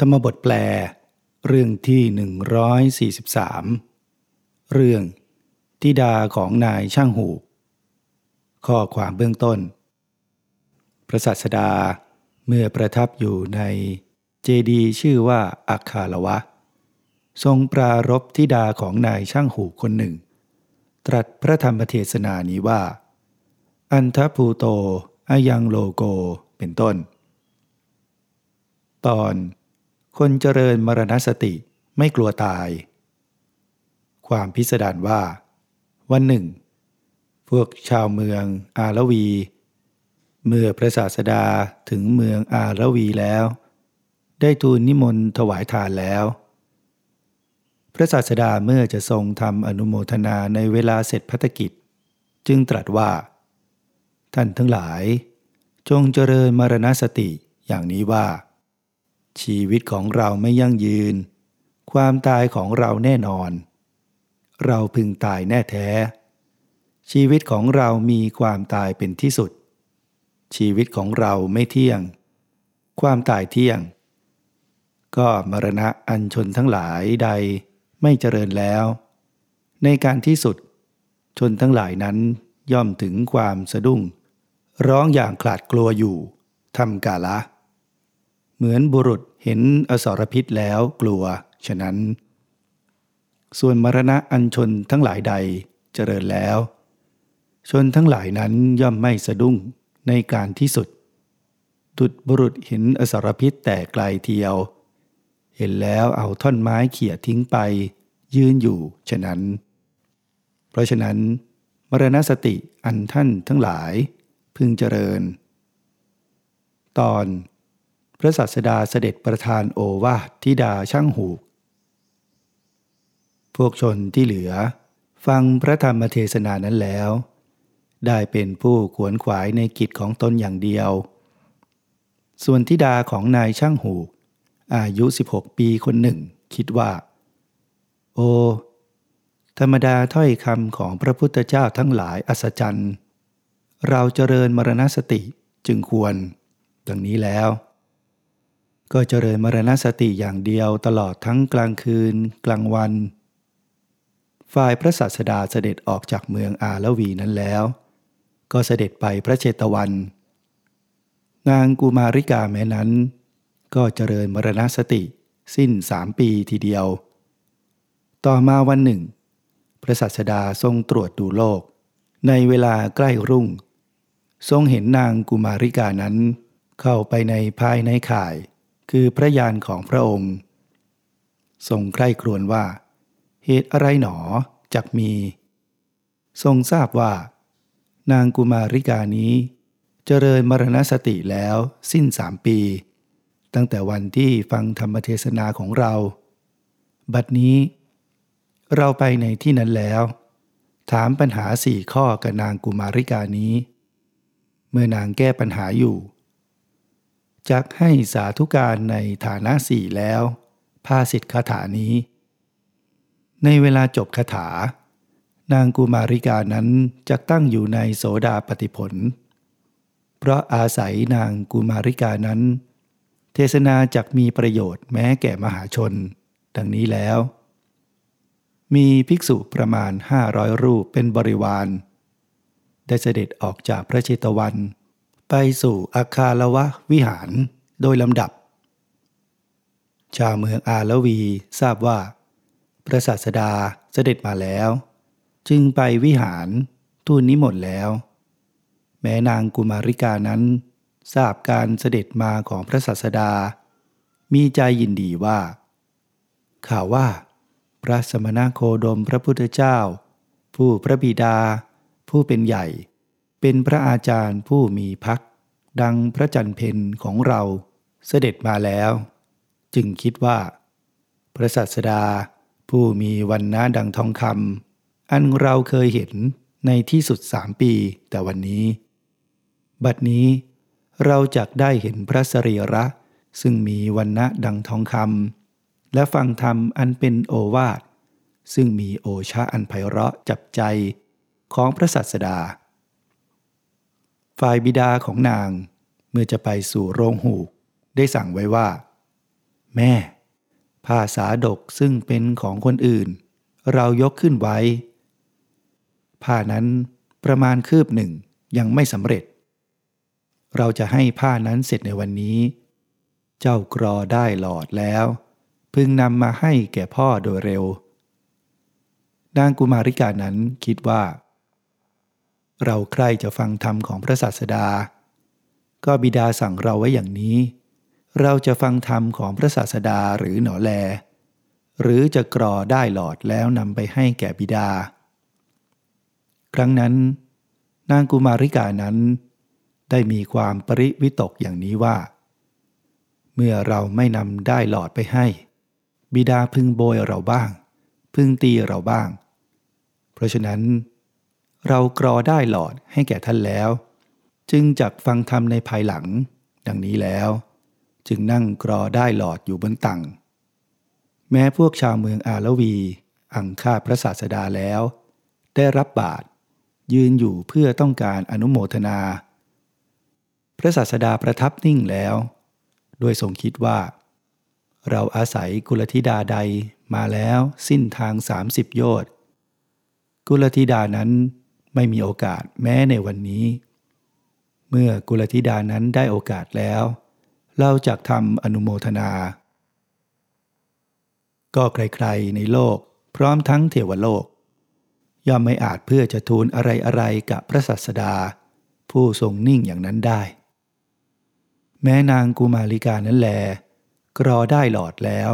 ธรรมบทแปล เรื่องที่ 143 เรื่องทิดาของนายช่างหูข้อความเบื้องต้น พระสัสดาเมื่อประทับอยู่ในเจดีชื่อว่าอาคาลวะ ทรงปรารบทิดาของนายช่างหูคนหนึ่ง ตรัสพระธรรมเทศนานี้ว่า อันทภูโตอายังโลโกเป็นต้น ตอน คนเจริญมรณสติไม่กลัวตาย ความพิสดารว่า วันหนึ่ง พวกชาวเมืองอาลวี เมื่อพระศาสดาถึงเมืองอาลวีแล้ว ได้ทูลนิมนต์ถวายทานแล้ว พระศาสดาเมื่อจะทรงทำอนุโมทนาในเวลาเสร็จพัฒกิจ จึงตรัสว่า ท่านทั้งหลาย จงเจริญมรณสติอย่างนี้ว่า ชีวิตของเราไม่ยั่งยืน ความตายของเราแน่นอน เราพึงตายแน่แท้ ชีวิตของเรามีความตายเป็นที่สุด ชีวิตของเราไม่เที่ยง ความตายเที่ยง ก็มรณะอันชนทั้งหลายใดไม่เจริญแล้ว ในการที่สุด ชนทั้งหลายนั้นย่อมถึงความสะดุ้ง ร้องอย่างขลาดกลัวอยู่ทำกาละ เหมือนบุรุษเห็นอสรพิษแล้วกลัว ฉะนั้น ส่วนมรณะอันชนทั้งหลายใดเจริญแล้ว ชนทั้งหลายนั้นย่อมไม่สะดุ้งในการที่สุด ดุดบุรุษเห็นอสรพิษแต่ไกลเทียว เห็นแล้วเอาท่อนไม้เขี่ยทิ้งไป ยืนอยู่ฉะนั้น เพราะฉะนั้น มรณสติอันท่านทั้งหลายพึงเจริญ ตอน พระสัสดาเสด็จประทานโอวาทิดาช่างหูก พวกชนที่เหลือ ฟังพระธรรมเทศนานั้นแล้ว ได้เป็นผู้ขวนขวายในกิจของตนอย่างเดียว ส่วนทิดาของนายช่างหูก อายุ 16 ปีคนหนึ่ง คิดว่า โอ ธรรมดาถ้อยคำของพระพุทธเจ้าทั้งหลายอัศจรรย์ เราเจริญมรณสติจึงควร ดังนี้แล้ว ก็เจริญมรณสติอย่างเดียวตลอดทั้งกลางคืน กลางวัน ฝ่ายพระศาสดาเสด็จออกจากเมืองอาลวีนั้นแล้ว ก็เสด็จไปพระเชตวัน นางกุมาริกาแม้นั้น ก็เจริญมรณสติสิ้นสามปีทีเดียว ต่อมาวันหนึ่ง พระศาสดาทรงตรวจดูโลก ในเวลาใกล้รุ่ง ทรงเห็นนางกุมาริกานั้น เข้าไปในภายในข่าย คือพระยานของพระองค์ ทรงใคร่ครวญว่า เหตุอะไรหนอจักมี ทรงทราบว่า นางกุมาริกานี้ เจริญมรณสติแล้วสิ้นสามปี ตั้งแต่วันที่ฟังธรรมเทศนาของเรา บัดนี้ เราไปในที่นั้นแล้ว ถามปัญหาสี่ข้อกับนางกุมาริกานี้ เมื่อนางแก้ปัญหาอยู่ จักให้สาธุการในฐานะสี่แล้วภาสิทธิคาถานี้ ในเวลาจบคาถา นางกุมาริกานั้นจะตั้งอยู่ในโสดาปฏิผล เพราะอาศัยนางกุมาริกานั้น เทศนาจักมีประโยชน์แม้แก่มหาชน ดังนี้แล้ว มีภิกษุประมาณห้าร้อยรูปเป็นบริวาร ได้เสด็จออกจากพระเชตวัน ไปสู่อาคาลวะวิหารโดยลำดับ ชาวเมืองอาลวีทราบว่า พระศาสดาเสด็จมาแล้ว จึงไปวิหารทูลนิมนต์แล้ว แม้นางกุมาริกานั้น ทราบการเสด็จมาของพระศาสดา มีใจยินดีว่า ข่าวว่า พระสมณโคดมพระพุทธเจ้า ผู้พระบิดา ผู้เป็นใหญ่ เป็นพระอาจารย์ผู้มีพัก ดังพระจันเพนของเราเสด็จมาแล้ว จึงคิดว่า พระสัสดาผู้มีวันน้าดังทองคำอันเราเคยเห็นในที่สุดสามปีแต่วันนี้ บัดนี้เราจะได้เห็นพระสรีระ ซึ่งมีวันณะดังทองคำและฟังธรรมอันเป็นโอวาทซึ่งมีโอชาอันไพเราะจับใจของพระสัสดา ฝ่ายบิดาของนาง เมื่อจะไปสู่โรงหูก ได้สั่งไว้ว่าแแม่ ผ้าสาดกซึ่งเป็นของคนอื่น เรายกขึ้นไว้ ผ้านั้นประมาณคืบหนึ่งยังไม่สำเร็จ เราจะให้ผ้านั้นเสร็จในวันนี้ เจ้ากรอได้หลอดแล้ว พึงนำมาให้แก่พ่อโดยเร็ว นางกุมาริกานั้นคิดว่า เราใครจะฟังธรรมของพระศาสดา ก็บิดาสั่งเราไว้อย่างนี้ เราจะฟังธรรมของพระศาสดาหรือหนอแล หรือจะกรอได้หลอดแล้วนำไปให้แก่บิดา ครั้งนั้น นางกุมาริกานั้น ได้มีความปริวิตกอย่างนี้ว่า เมื่อเราไม่นำได้หลอดไปให้ บิดาพึงโบยเราบ้าง พึงตีเราบ้าง เพราะฉะนั้น เรากรอได้หลอดให้แก่ท่านแล้ว จึงจักฟังธรรมในภายหลัง ดังนี้แล้ว จึงนั่งกรอได้หลอดอยู่บนตังแม้พวกชาวเมืองอาลวี อังคาพระศาสดาแล้ว ได้รับบาตรยืนอยู่เพื่อต้องการอนุโมทนา พระศาสดาประทับนิ่งแล้ว โดยทรงคิดว่า เราอาศัยกุลธิดาใดมาแล้วสิ้นทางสามสิบโยชน์กุลธิดานั้น ไม่มีโอกาสแม้ในวันนี้ เมื่อกุลธิดานั้นได้โอกาสแล้ว เราจะทำอนุโมทนา ก็ใครๆในโลกพร้อมทั้งเทวโลก ย่อมไม่อาจเพื่อจะทูลอะไรๆกับพระสัสดา ผู้ทรงนิ่งอย่างนั้นได้ แม้นางกุมาริกานั้นแล กรอได้หลอดแล้ว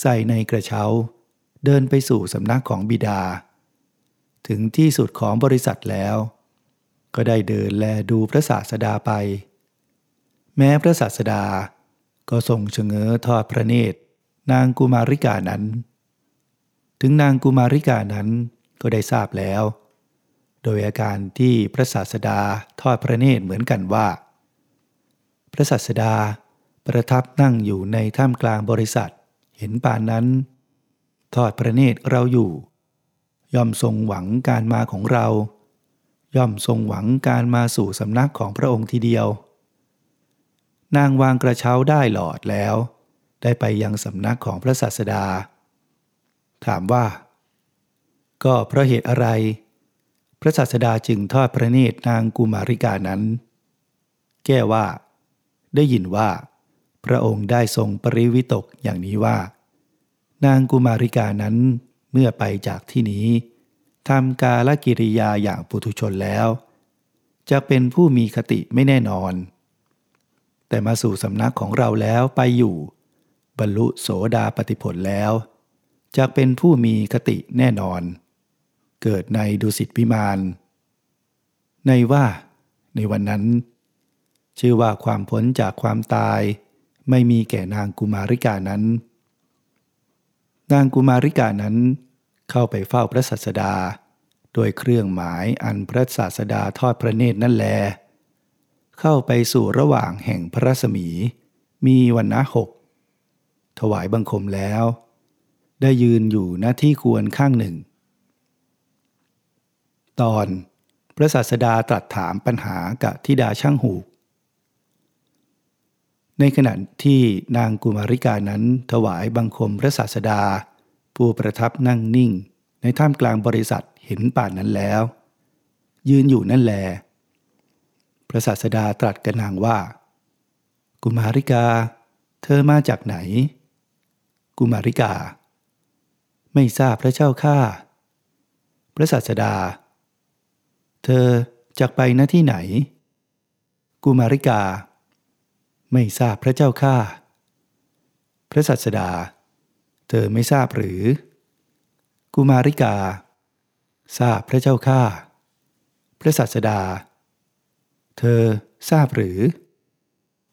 ใส่ในกระเช้า เดินไปสู่สำนักของบิดา ถึงที่สุดของบริษัทแล้ว ก็ได้เดินแลดูพระศาสดาไป แม้พระศาสดาก็ทรงเฉงอทอดพระเนตร นางกุมาริกานั้น ถึงนางกุมาริกานั้นก็ได้ทราบแล้ว โดยอาการที่พระศาสดาทอดพระเนตรเหมือนกันว่า พระศาสดาประทับนั่งอยู่ในท่ามกลางบริษัทเห็นป่านนั้น ทอดพระเนตรเราอยู่ ย่อมทรงหวังการมาของเรา ย่อมทรงหวังการมาสู่สำนักของพระองค์ทีเดียว นางวางกระเช้าได้หลอดแล้ว ได้ไปยังสำนักของพระศาสดา ถามว่า ก็เพราะเหตุอะไร พระศาสดาจึงทอดพระเนตรนางกุมาริกานั้น แก้ว่า ได้ยินว่า พระองค์ได้ทรงปริวิตกอย่างนี้ว่า นางกุมาริกานั้น มื่อไปจากที่นี้ทำกาลกิริยาอย่างปุถุชนแล้ว จะเป็นผู้มีคติไม่แน่นอน แต่มาสู่สำนักของเราแล้วไปอยู่ บรรลุโสดาปฏิผลแล้วจะเป็นผู้มีคติแน่นอน เกิดในดุสิตพิมานในว่า ในวันนั้น ชื่อว่าความพ้นจากความตาย ไม่มีแก่นางกุมาริกานั้น นางกุมาริกานั้น เข้าไปเฝ้าพระสัสดา โดยเครื่องหมายอันพระศาสดาทอดพระเนตรนั่นแล เข้าไปสู่ระหว่างแห่งพระรัศมี มีวันนะหกถวายบังคมแล้ว ได้ยืนอยู่หน้าที่ควรข้างหนึ่ง ตอนพระศาสดาตรัสถามปัญหากับทิดาช่างหูในขณะที่นางกุมาริกานั้นถวายบังคมพระศาสดา ผู้ประทับนั่งนิ่ง ในท่ามกลางบริษัทเห็นป่านนั้นแล้ว ยืนอยู่นั่นแล พระศาสดาตรัสกับนางว่า กุมาริกา เธอมาจากไหน กุมาริกา ไม่ทราบพระเจ้าข้าพระศาสดา เธอจากไปณที่ไหน กุมาริกา ไม่ทราบพระเจ้าข้าพระสัสดา เธอไม่ทราบหรือ กุมาริกา ทราบพระเจ้าข้าพระสัสดา เธอทราบหรือ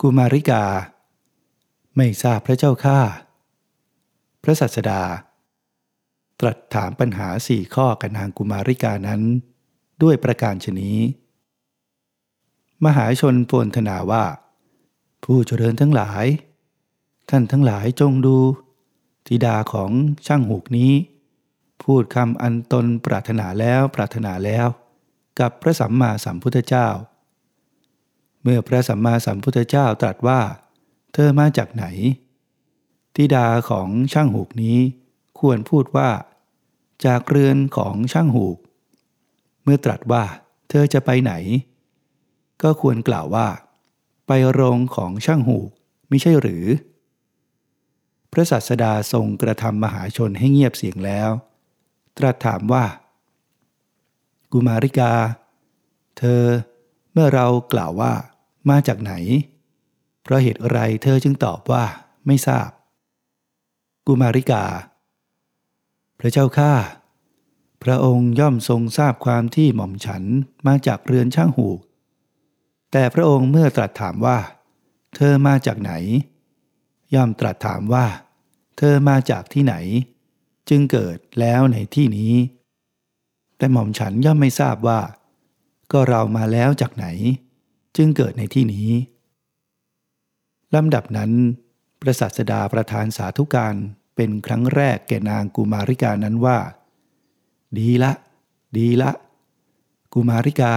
กุมาริกา ไม่ทราบพระเจ้าข้าพระสัสดา ตรัสถามปัญหาสี่ข้อกับนางกุมาริกานั้น ด้วยประการชนี้ มหาชนโพลธนาว่า ผู้เจริญทั้งหลาย ท่านทั้งหลายจงดู ธิดาของช่างหูกนี้ พูดคำอันตนปรารถนาแล้วปรารถนาแล้ว กับพระสัมมาสัมพุทธเจ้า เมื่อพระสัมมาสัมพุทธเจ้าตรัสว่า เธอมาจากไหน ธิดาของช่างหูกนี้ ควรพูดว่า จากเรือนของช่างหูก เมื่อตรัสว่า เธอจะไปไหน ก็ควรกล่าวว่า ไปโรงของช่างหูกไม่ใช่หรือ พระสัสดาทรงกระทำมหาชนให้เงียบเสียงแล้ว ตรัสถามว่า กุมาริกา เธอเมื่อเรากล่าวว่า มาจากไหน เพราะเหตุอะไรเธอจึงตอบว่าไม่ทราบ กุมาริกา พระเจ้าข้าพระองค์ย่อมทรงทราบความที่หม่อมฉันมาจากเรือนช่างหูก แต่พระองค์เมื่อตรัสถามว่า เธอมาจากไหน ย่อมตรัสถามว่า เธอมาจากที่ไหน จึงเกิดแล้วในที่นี้ แต่หม่อมฉันย่อมไม่ทราบว่า ก็เรามาแล้วจากไหน จึงเกิดในที่นี้ลำดับนั้น พระสัสดาประธานสาธุการเป็นครั้งแรกแก่นางกุมาริกานั้นว่า ดีละ ดีละ กุมาริกา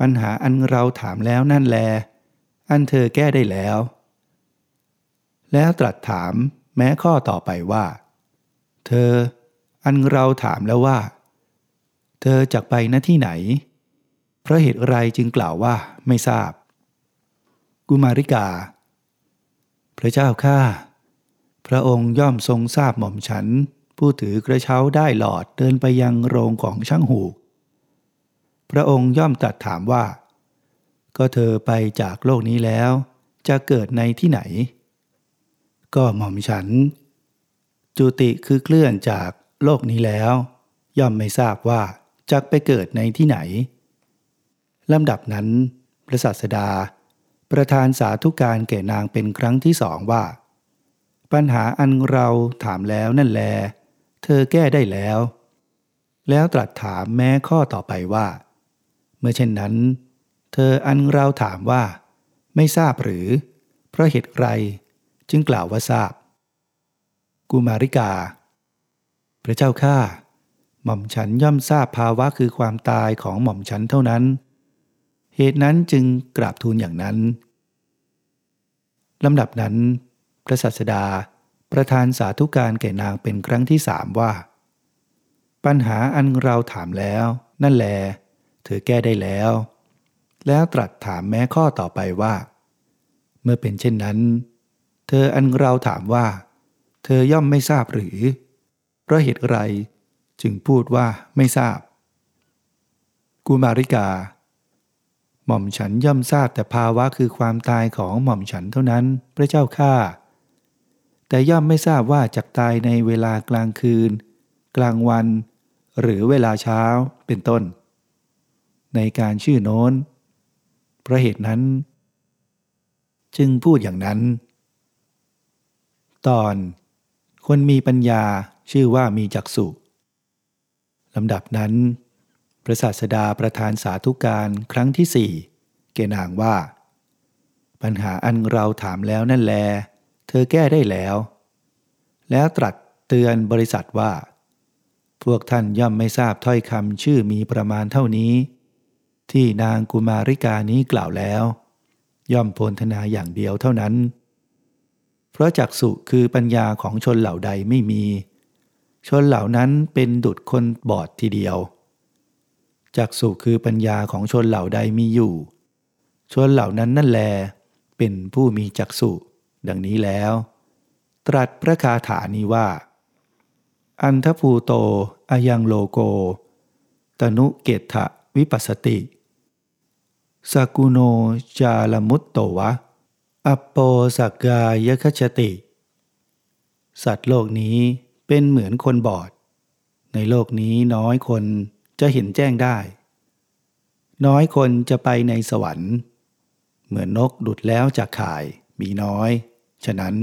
ปัญหาอันเราถามแล้วนั่นแล อันเธอแก้ได้แล้ว แล้วตรัสถามแม้ข้อต่อไปว่า เธอ อันเราถามแล้วว่า เธอจากไปณที่ไหน เพราะเหตุไรจึงกล่าวว่าไม่ทราบ กุมาริกา พระเจ้าข้าพระองค์ย่อมทรงทราบหม่อมฉัน ผู้ถือกระเช้าได้หลอดเดินไปยังโรงของช่างหูก พระองค์ย่อมตรัสถามว่า ก็เธอไปจากโลกนี้แล้ว จะเกิดในที่ไหน ก็หม่อมฉัน จุติคือเคลื่อนจากโลกนี้แล้ว ย่อมไม่ทราบว่าจะไปเกิดในที่ไหนลำดับนั้น พระศาสดา ประธานสาธุการแก่นางเป็นครั้งที่สองว่า ปัญหาอันเราถามแล้วนั่นแล เธอแก้ได้แล้ว แล้วตรัสถามแม้ข้อต่อไปว่า เมื่อเช่นนั้น เธออันเราถามว่า ไม่ทราบหรือ เพราะเหตุไร จึงกล่าวว่าทราบ กุมาริกา พระเจ้าข้าหม่อมฉันย่อมทราบภาวะคือความตายของหม่อมฉันเท่านั้น เหตุนั้นจึงกราบทูลอย่างนั้นลำดับนั้น พระสัสดาประทานสาธุการแก่นางเป็นครั้งที่สามว่า ปัญหาอันเราถามแล้ว นั่นแล เธอแก้ได้แล้ว แล้วตรัสถามแม้ข้อต่อไปว่า เมื่อเป็นเช่นนั้น เธออันเราถามว่า เธอย่อมไม่ทราบหรือ เพราะเหตุไรจึงพูดว่าไม่ทราบ กุมาริกา หม่อมฉันย่อมทราบแต่ภาวะคือความตายของหม่อมฉันเท่านั้นพระเจ้าข้าแต่ย่อมไม่ทราบว่าจะตายในเวลากลางคืน กลางวัน หรือเวลาเช้าเป็นต้น ในการชื่อโน้นเพราะเหตุนั้น จึงพูดอย่างนั้น ตอนคนมีปัญญาชื่อว่ามีจักสุลำดับนั้น พระศาสดาประธานสาธุการครั้งที่สี่เกนางว่า ปัญหาอันเราถามแล้วนั่นแล เธอแก้ได้แล้ว แล้วตรัสเตือนบริษัทว่า พวกท่านย่อมไม่ทราบถ้อยคำชื่อมีประมาณเท่านี้ ที่นางกุมาริกานี้กล่าวแล้ว ย่อมโพลธนาอย่างเดียวเท่านั้น เพราะจักสุคือปัญญาของชนเหล่าใดไม่มี ชนเหล่านั้นเป็นดุดคนบอดทีเดียวจักสุคือปัญญาของชนเหล่าใดมีอยู่ ชนเหล่านั้นนั่นแล เป็นผู้มีจักสุดังนี้แล้ว ตรัสพระคาถานี้ว่า อันทภูโตอายังโลโก ตนุเกตถวิปัสติสกุโนจาลมุตโตวะ อปโปสักกายคชติ สัตว์โลกนี้เป็นเหมือนคนบอด ในโลกนี้น้อยคนจะเห็นแจ้งได้ น้อยคนจะไปในสวรรค์ เหมือนนกดุดแล้วจากข่ายมีน้อย ฉะนั้น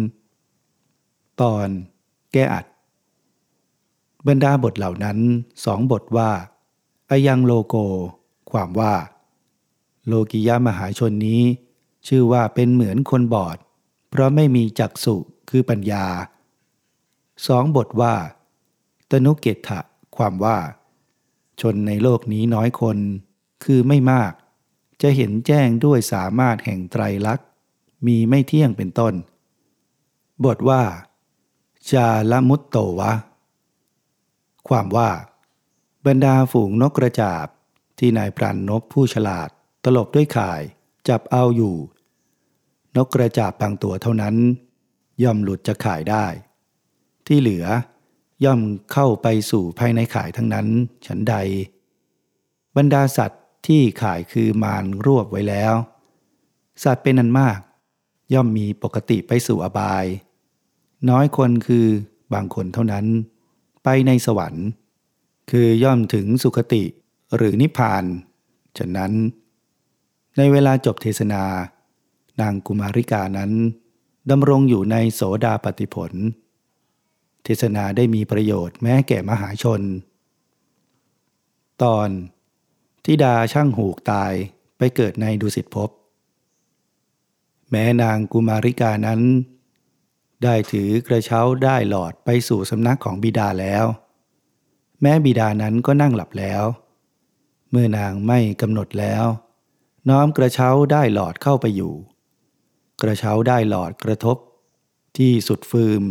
ตอนแก้อัด บรรดาบทเหล่านั้นสองบทว่าอายังโลโก ความว่า โลกิยามหาชนนี้ ชื่อว่าเป็นเหมือนคนบอด เพราะไม่มีจักสุคือปัญญาสองบทว่า ตนุเกตถะความว่า ชนในโลกนี้น้อยคน คือไม่มาก จะเห็นแจ้งด้วยสามารถแห่งไตรลักษณ์ มีไม่เที่ยงเป็นต้น บทว่า จาละมุตโตวะ ความว่า บรรดาฝูงนกกระจาบที่นายพรานนกผู้ฉลาด ตลบด้วยข่าย จับเอาอยู่ นกกระจาบบางตัวเท่านั้น ย่อมหลุดจะข่ายได้ ที่เหลือย่อมเข้าไปสู่ภายในข่ายทั้งนั้น ฉันใด บรรดาสัตว์ที่ข่ายคือมารรวบไว้แล้ว สัตว์เป็นนันมาก ย่อมมีปกติไปสู่อบาย น้อยคนคือบางคนเท่านั้น ไปในสวรรค์ คือย่อมถึงสุคติหรือนิพพาน ฉะนั้น ในเวลาจบเทศนา นางกุมาริกานั้นดำรงอยู่ในโสดาปฏิผล เทศนาได้มีประโยชน์แม้แก่มหาชน ตอนทิดาช่างหูกตายไปเกิดในดุสิตภพ แม้นางกุมาริกานั้น ได้ถือกระเช้าได้หลอดไปสู่สำนักของบิดาแล้ว แม้บิดานั้นก็นั่งหลับแล้ว เมื่อนางไม่กำหนดแล้ว น้อมกระเช้าได้หลอดเข้าไปอยู่ กระเช้าได้หลอดกระทบ ที่สุดฟืม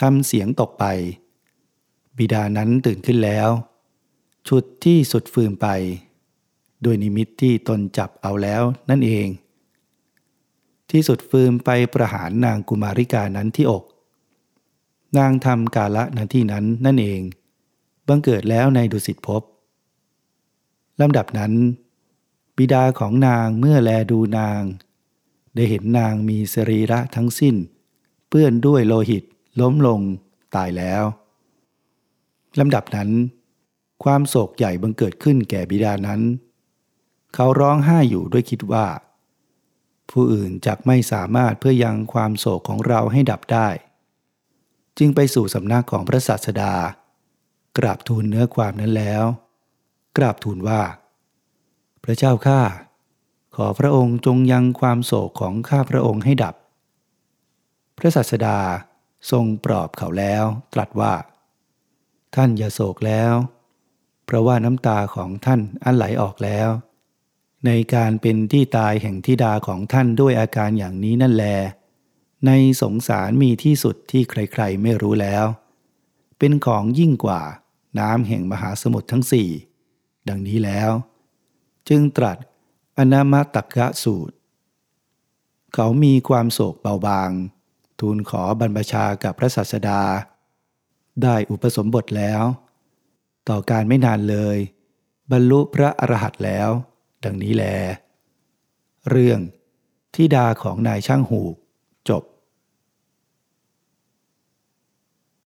ทำเสียงตกไป บิดานั้นตื่นขึ้นแล้ว ชุดที่สุดฟืมไปด้วยนิมิตที่ตนจับเอาแล้วนั่นเอง ที่สุดฟืมไปประหารนางกุมาริกานั้นที่อก นางทำกาละนาที่นั้นนั่นเอง บังเกิดแล้วในดุสิตภพลำดับนั้น บิดาของนางเมื่อแลดูนาง ได้เห็นนางมีสรีระทั้งสิ้น เปื้อนด้วยโลหิตล้มลงตายแล้วลำดับนั้น ความโศกใหญ่บังเกิดขึ้นแก่บิดานั้น เขาร้องไห้อยู่ด้วยคิดว่า ผู้อื่นจักไม่สามารถเพื่อยังความโศกของเราให้ดับได้ จึงไปสู่สำนักของพระศาสดา กราบทูลเนื้อความนั้นแล้ว กราบทูลว่า พระเจ้าข้าขอพระองค์จงยังความโศกของข้าพระองค์ให้ดับ พระศาสดาทรงปลอบเขาแล้วตรัสว่า ท่านอย่าโศกแล้ว เพราะว่าน้ำตาของท่านอันไหลออกแล้ว ในการเป็นที่ตายแห่งทิดาของท่านด้วยอาการอย่างนี้นั่นแล ในสงสารมีที่สุดที่ใครๆไม่รู้แล้ว เป็นของยิ่งกว่าน้ำแห่งมหาสมุทรทั้งสี่ดังนี้แล้ว จึงตรัสอนามตักกะสูตร เขามีความโศกเบาบาง ทูลขอบรรพชากับพระศาสดา ได้อุปสมบทแล้ว ต่อการไม่นานเลย บรรลุพระอรหันต์แล้ว ดังนี้แล เรื่องที่ดาของนายช่างหูกจบ